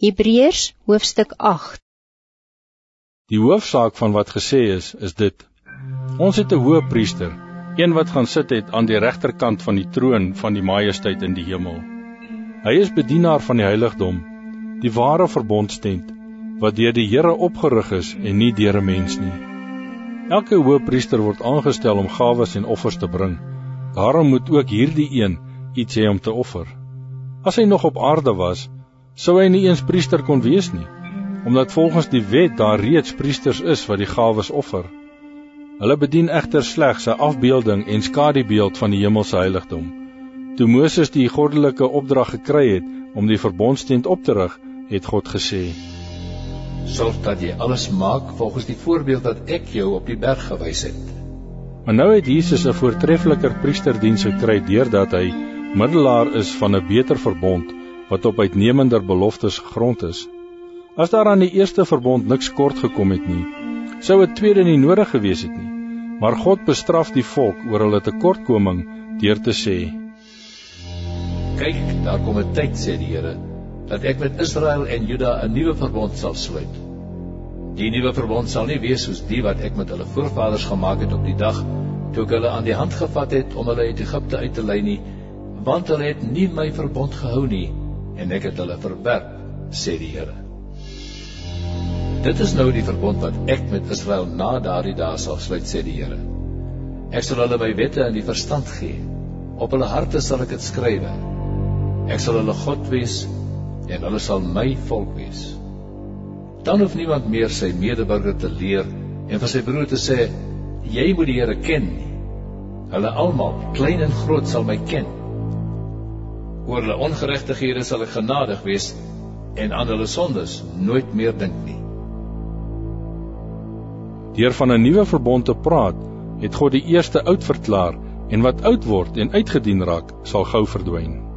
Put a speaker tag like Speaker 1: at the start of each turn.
Speaker 1: Hebreërs hoofstuk 8
Speaker 2: Die hoofsaak van wat gesê is, is dit: Ons het 'n hoë priester, een wat gaan sit het aan die regterkant van die troon van die majesteit in die hemel. Hy is bedienaar van die heiligdom, die ware verbondstent wat deur die Here opgerig is en nie deur 'n mens nie. Elke hoë priester word aangestel om gawes en offers te bring. Daarom moet ook hierdie een iets hê om te offer. As hy nog op aarde was, sou hy nie eens priester kon wees nie, omdat volgens die wet daar reeds priesters is wat die gawes offer. Hulle bedien egter slegs 'n afbeelding en skadubeeld van die hemelse heiligdom. Toe Moses die goddelike opdrag gekry het om die verbondstent op te rig, het God gesê:
Speaker 3: "Sorg dat jy alles maak volgens die voorbeeld wat ek jou op die berg gewys het."
Speaker 2: Maar nou het Jesus 'n voortreffeliker priesterdiens gekry deurdat hy middelaar is van 'n beter verbond wat op uitnemender beloftes gegrond is. As daar aan die eerste verbond niks kort gekom het nie, sou 'n tweede nie nodig gewees het nie. Maar God bestraf die volk oor hulle tekortkoming deur te sê:
Speaker 3: "Kyk, daar kom 'n tyd," sê die Here, "dat ek met Israel en Juda 'n nuwe verbond sal sluit. Die nuwe verbond sal nie wees soos die wat ek met hulle voorvaders gemaak het op die dag toe ek hulle aan die hand gevat het om hulle uit Egipte uit te lei nie, want hulle het nie my verbond gehou nie." En ek het hulle verwerp, sê die Here. Dit is nou die verbond wat ek met Israel na daardie dae sal sluit, sê die Here. Ek sal hulle my wette in die verstand gee. Op hulle harte sal ek dit skrywe. Ek sal hulle God wees en hulle sal my volk wees. Dan hoef niemand meer sy medeburger te leer en vir sy broer te sê jy moet die Here ken. Hulle almal, klein en groot, sal my ken oor hulle ongeregtighede sal ek genadig wees en aan hulle sondes nooit meer dink nie.
Speaker 2: Deur van 'n nuwe verbond te praat, het God die eerste oud verklaar en wat oud word en uitgedien raak, sal gou verdwyn.